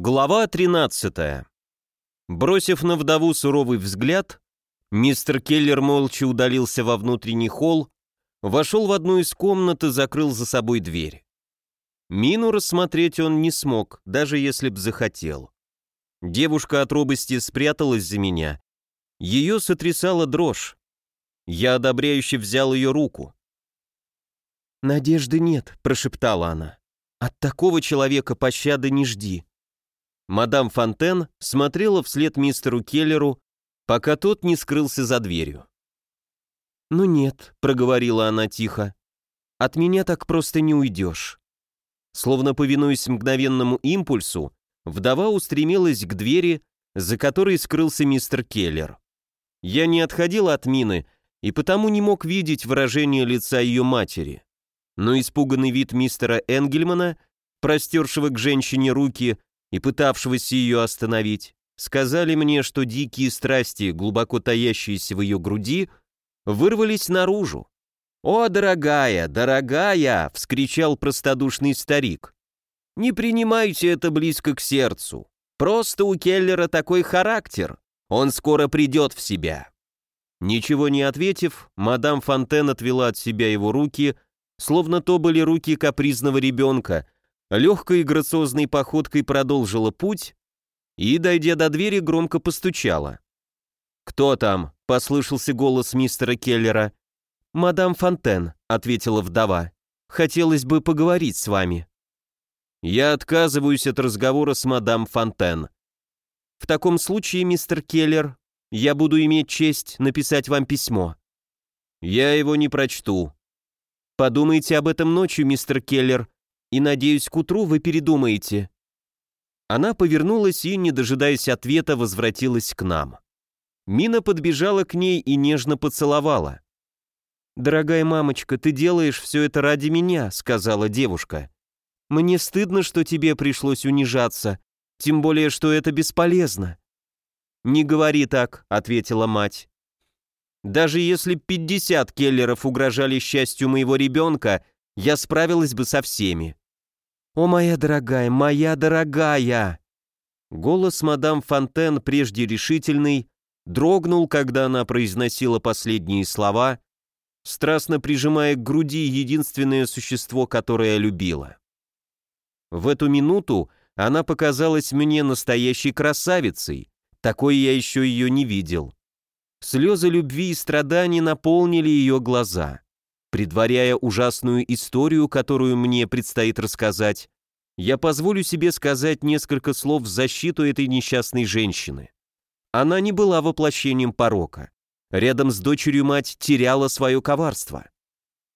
Глава 13. Бросив на вдову суровый взгляд, мистер Келлер молча удалился во внутренний холл, вошел в одну из комнат и закрыл за собой дверь. Мину рассмотреть он не смог, даже если б захотел. Девушка от робости спряталась за меня. Ее сотрясала дрожь. Я одобряюще взял ее руку. «Надежды нет», — прошептала она. «От такого человека пощады не жди». Мадам Фонтен смотрела вслед мистеру Келлеру, пока тот не скрылся за дверью. «Ну нет», — проговорила она тихо, — «от меня так просто не уйдешь». Словно повинуясь мгновенному импульсу, вдова устремилась к двери, за которой скрылся мистер Келлер. Я не отходил от мины и потому не мог видеть выражение лица ее матери но испуганный вид мистера Энгельмана, простершего к женщине руки и пытавшегося ее остановить, сказали мне, что дикие страсти, глубоко таящиеся в ее груди, вырвались наружу. «О, дорогая, дорогая!» — вскричал простодушный старик. «Не принимайте это близко к сердцу. Просто у Келлера такой характер. Он скоро придет в себя». Ничего не ответив, мадам Фонтен отвела от себя его руки — словно то были руки капризного ребенка, легкой и грациозной походкой продолжила путь и, дойдя до двери, громко постучала. «Кто там?» — послышался голос мистера Келлера. «Мадам Фонтен», — ответила вдова. «Хотелось бы поговорить с вами». «Я отказываюсь от разговора с мадам Фонтен». «В таком случае, мистер Келлер, я буду иметь честь написать вам письмо». «Я его не прочту», Подумайте об этом ночью, мистер Келлер, и, надеюсь, к утру вы передумаете». Она повернулась и, не дожидаясь ответа, возвратилась к нам. Мина подбежала к ней и нежно поцеловала. «Дорогая мамочка, ты делаешь все это ради меня», — сказала девушка. «Мне стыдно, что тебе пришлось унижаться, тем более, что это бесполезно». «Не говори так», — ответила мать. Даже если 50 келлеров угрожали счастью моего ребенка, я справилась бы со всеми. «О, моя дорогая, моя дорогая!» Голос мадам Фонтен, прежде решительный, дрогнул, когда она произносила последние слова, страстно прижимая к груди единственное существо, которое любила. В эту минуту она показалась мне настоящей красавицей, такой я еще ее не видел. Слезы любви и страданий наполнили ее глаза. Предваряя ужасную историю, которую мне предстоит рассказать, я позволю себе сказать несколько слов в защиту этой несчастной женщины. Она не была воплощением порока. Рядом с дочерью мать теряла свое коварство.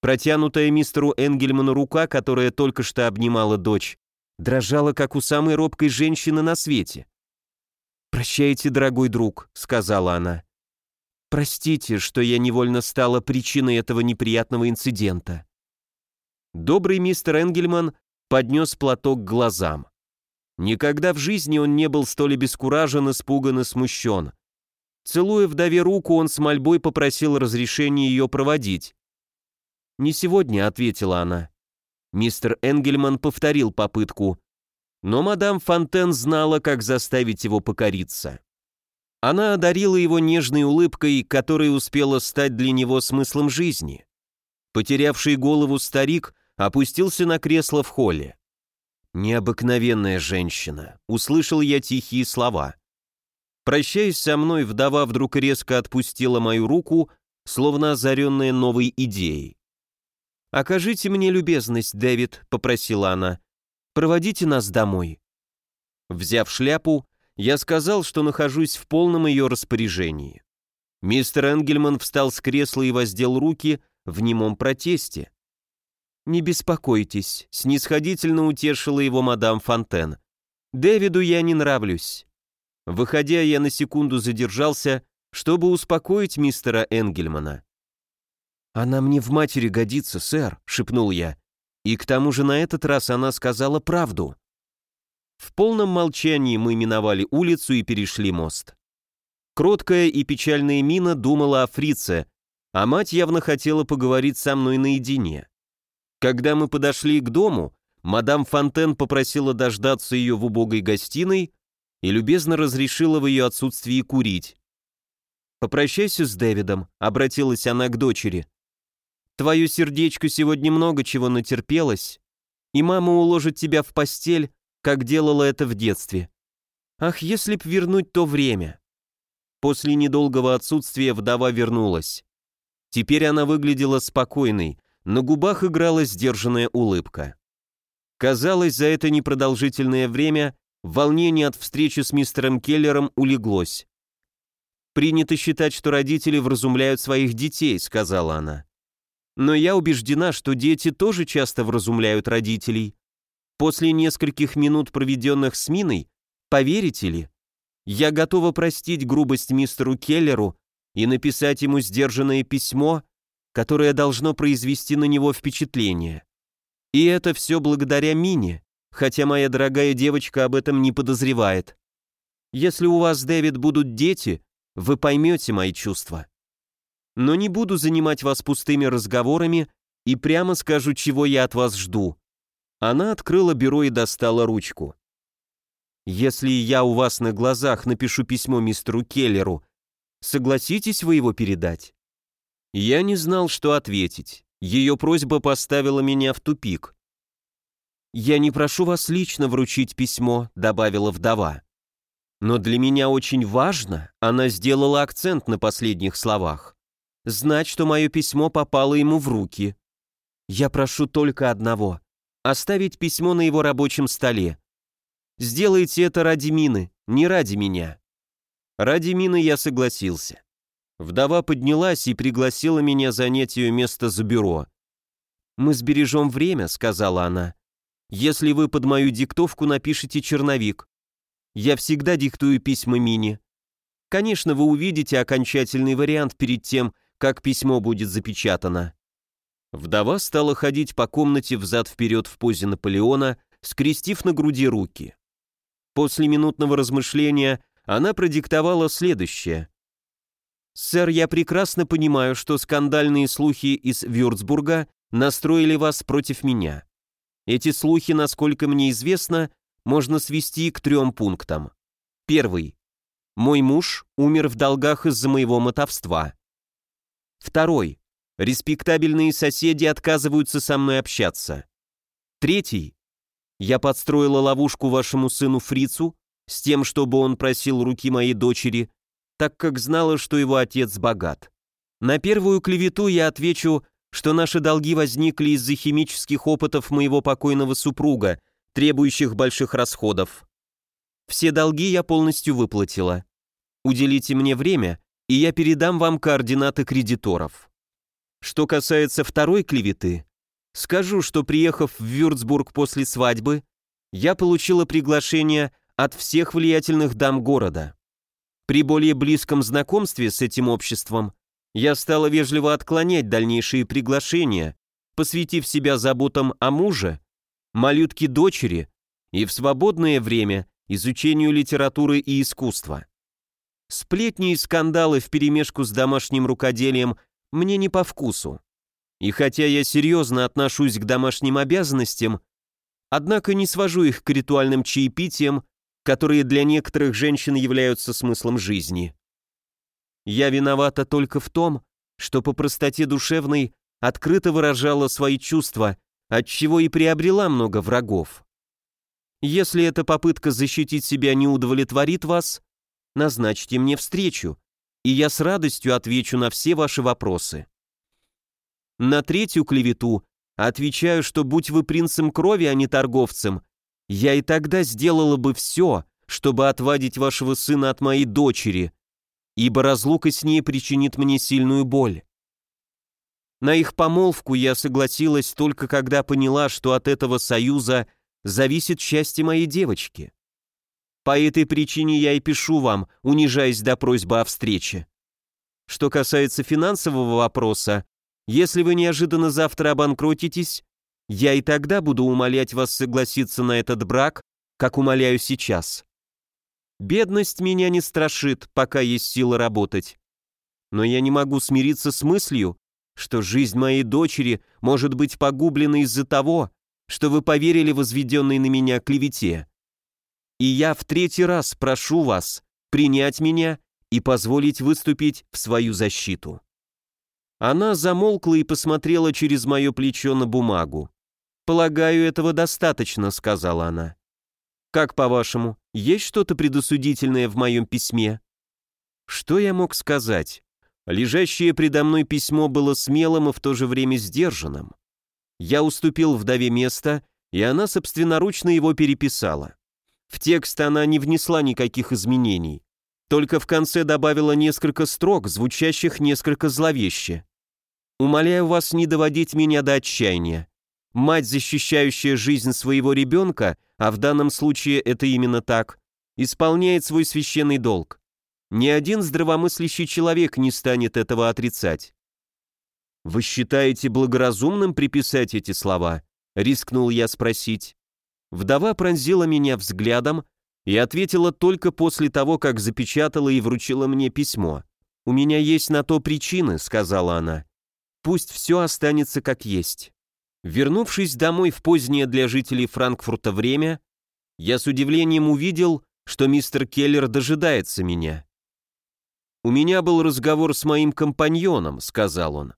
Протянутая мистеру Энгельману рука, которая только что обнимала дочь, дрожала, как у самой робкой женщины на свете. «Прощайте, дорогой друг», — сказала она. Простите, что я невольно стала причиной этого неприятного инцидента. Добрый мистер Энгельман поднес платок к глазам. Никогда в жизни он не был столь обескуражен, испуган и смущен. Целуя вдове руку, он с мольбой попросил разрешения ее проводить. «Не сегодня», — ответила она. Мистер Энгельман повторил попытку, но мадам Фонтен знала, как заставить его покориться. Она одарила его нежной улыбкой, которая успела стать для него смыслом жизни. Потерявший голову старик опустился на кресло в холле. «Необыкновенная женщина», — услышал я тихие слова. Прощаясь со мной, вдова вдруг резко отпустила мою руку, словно озаренная новой идеей. «Окажите мне любезность, Дэвид», — попросила она. «Проводите нас домой». Взяв шляпу, я сказал, что нахожусь в полном ее распоряжении. Мистер Энгельман встал с кресла и воздел руки в немом протесте. «Не беспокойтесь», — снисходительно утешила его мадам Фонтен. «Дэвиду я не нравлюсь». Выходя, я на секунду задержался, чтобы успокоить мистера Энгельмана. «Она мне в матери годится, сэр», — шепнул я. И к тому же на этот раз она сказала правду. В полном молчании мы миновали улицу и перешли мост. Кроткая и печальная мина думала о фрице, а мать явно хотела поговорить со мной наедине. Когда мы подошли к дому, мадам Фонтен попросила дождаться ее в убогой гостиной и любезно разрешила в ее отсутствии курить. «Попрощайся с Дэвидом», — обратилась она к дочери. «Твое сердечко сегодня много чего натерпелось, и мама уложит тебя в постель, как делала это в детстве. Ах, если б вернуть то время!» После недолгого отсутствия вдова вернулась. Теперь она выглядела спокойной, на губах играла сдержанная улыбка. Казалось, за это непродолжительное время волнение от встречи с мистером Келлером улеглось. «Принято считать, что родители вразумляют своих детей», — сказала она. «Но я убеждена, что дети тоже часто вразумляют родителей. После нескольких минут, проведенных с Миной, поверите ли, я готова простить грубость мистеру Келлеру и написать ему сдержанное письмо, которое должно произвести на него впечатление. И это все благодаря Мине, хотя моя дорогая девочка об этом не подозревает. Если у вас, Дэвид, будут дети, вы поймете мои чувства. Но не буду занимать вас пустыми разговорами и прямо скажу, чего я от вас жду. Она открыла бюро и достала ручку. Если я у вас на глазах напишу письмо мистеру Келлеру, согласитесь вы его передать? Я не знал, что ответить. Ее просьба поставила меня в тупик. «Я не прошу вас лично вручить письмо», — добавила вдова. Но для меня очень важно, она сделала акцент на последних словах, знать, что мое письмо попало ему в руки. Я прошу только одного — оставить письмо на его рабочем столе. Сделайте это ради Мины, не ради меня. Ради Мины я согласился. Вдова поднялась и пригласила меня занять ее место за бюро. «Мы сбережем время», — сказала она. «Если вы под мою диктовку напишите черновик, я всегда диктую письма Мини. Конечно, вы увидите окончательный вариант перед тем, как письмо будет запечатано. Вдова стала ходить по комнате взад-вперед в позе Наполеона, скрестив на груди руки. После минутного размышления она продиктовала следующее. «Сэр, я прекрасно понимаю, что скандальные слухи из Вюрцбурга настроили вас против меня. Эти слухи, насколько мне известно, можно свести к трем пунктам. Первый. Мой муж умер в долгах из-за моего мотовства. Второй. Респектабельные соседи отказываются со мной общаться. Третий. Я подстроила ловушку вашему сыну Фрицу с тем, чтобы он просил руки моей дочери, так как знала, что его отец богат. На первую клевету я отвечу, что наши долги возникли из-за химических опытов моего покойного супруга – требующих больших расходов. Все долги я полностью выплатила. Уделите мне время, и я передам вам координаты кредиторов. Что касается второй клеветы, скажу, что приехав в Вюрцбург после свадьбы, я получила приглашение от всех влиятельных дам города. При более близком знакомстве с этим обществом я стала вежливо отклонять дальнейшие приглашения, посвятив себя заботам о муже малютки дочери и в свободное время изучению литературы и искусства. Сплетни и скандалы вперемешку с домашним рукоделием мне не по вкусу. И хотя я серьезно отношусь к домашним обязанностям, однако не свожу их к ритуальным чаепитиям, которые для некоторых женщин являются смыслом жизни. Я виновата только в том, что по простоте душевной открыто выражала свои чувства отчего и приобрела много врагов. Если эта попытка защитить себя не удовлетворит вас, назначьте мне встречу, и я с радостью отвечу на все ваши вопросы. На третью клевету отвечаю, что будь вы принцем крови, а не торговцем, я и тогда сделала бы все, чтобы отвадить вашего сына от моей дочери, ибо разлука с ней причинит мне сильную боль. На их помолвку я согласилась только когда поняла, что от этого союза зависит счастье моей девочки. По этой причине я и пишу вам, унижаясь до просьбы о встрече. Что касается финансового вопроса, если вы неожиданно завтра обанкротитесь, я и тогда буду умолять вас согласиться на этот брак, как умоляю сейчас. Бедность меня не страшит, пока есть сила работать. Но я не могу смириться с мыслью, что жизнь моей дочери может быть погублена из-за того, что вы поверили возведенной на меня клевете. И я в третий раз прошу вас принять меня и позволить выступить в свою защиту». Она замолкла и посмотрела через мое плечо на бумагу. «Полагаю, этого достаточно», — сказала она. «Как по-вашему, есть что-то предосудительное в моем письме?» Что я мог сказать? Лежащее предо мной письмо было смелым и в то же время сдержанным. Я уступил вдове место, и она собственноручно его переписала. В текст она не внесла никаких изменений, только в конце добавила несколько строк, звучащих несколько зловеще. «Умоляю вас не доводить меня до отчаяния. Мать, защищающая жизнь своего ребенка, а в данном случае это именно так, исполняет свой священный долг. Ни один здравомыслящий человек не станет этого отрицать. «Вы считаете благоразумным приписать эти слова?» — рискнул я спросить. Вдова пронзила меня взглядом и ответила только после того, как запечатала и вручила мне письмо. «У меня есть на то причины», — сказала она. «Пусть все останется как есть». Вернувшись домой в позднее для жителей Франкфурта время, я с удивлением увидел, что мистер Келлер дожидается меня. «У меня был разговор с моим компаньоном», — сказал он.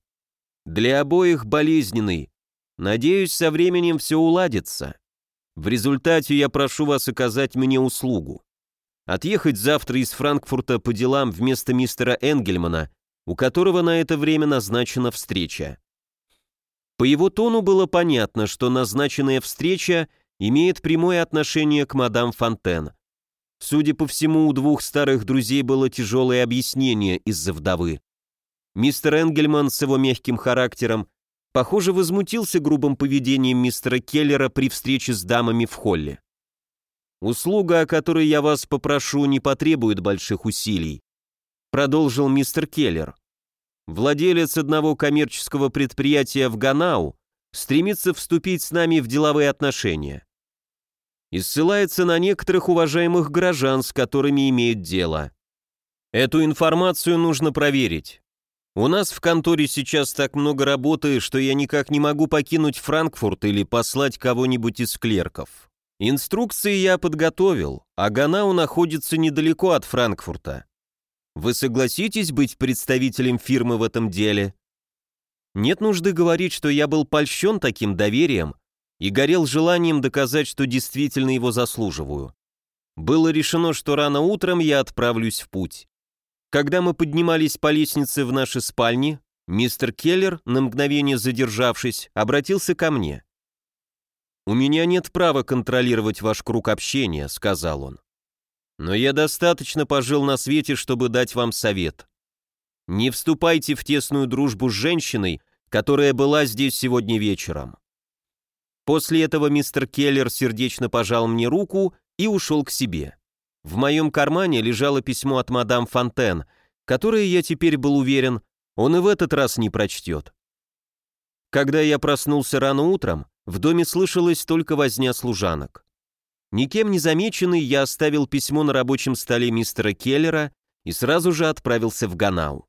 «Для обоих болезненный. Надеюсь, со временем все уладится. В результате я прошу вас оказать мне услугу. Отъехать завтра из Франкфурта по делам вместо мистера Энгельмана, у которого на это время назначена встреча». По его тону было понятно, что назначенная встреча имеет прямое отношение к мадам Фонтен. Судя по всему, у двух старых друзей было тяжелое объяснение из-за вдовы. Мистер Энгельман с его мягким характером, похоже, возмутился грубым поведением мистера Келлера при встрече с дамами в холле. «Услуга, о которой я вас попрошу, не потребует больших усилий», продолжил мистер Келлер. «Владелец одного коммерческого предприятия в Ганау стремится вступить с нами в деловые отношения и ссылается на некоторых уважаемых горожан, с которыми имеет дело. Эту информацию нужно проверить. У нас в конторе сейчас так много работы, что я никак не могу покинуть Франкфурт или послать кого-нибудь из клерков. Инструкции я подготовил, а Ганау находится недалеко от Франкфурта. Вы согласитесь быть представителем фирмы в этом деле? Нет нужды говорить, что я был польщен таким доверием, и горел желанием доказать, что действительно его заслуживаю. Было решено, что рано утром я отправлюсь в путь. Когда мы поднимались по лестнице в наши спальни, мистер Келлер, на мгновение задержавшись, обратился ко мне. «У меня нет права контролировать ваш круг общения», — сказал он. «Но я достаточно пожил на свете, чтобы дать вам совет. Не вступайте в тесную дружбу с женщиной, которая была здесь сегодня вечером. После этого мистер Келлер сердечно пожал мне руку и ушел к себе. В моем кармане лежало письмо от мадам Фонтен, которое, я теперь был уверен, он и в этот раз не прочтет. Когда я проснулся рано утром, в доме слышалась только возня служанок. Никем не замеченный, я оставил письмо на рабочем столе мистера Келлера и сразу же отправился в Ганау.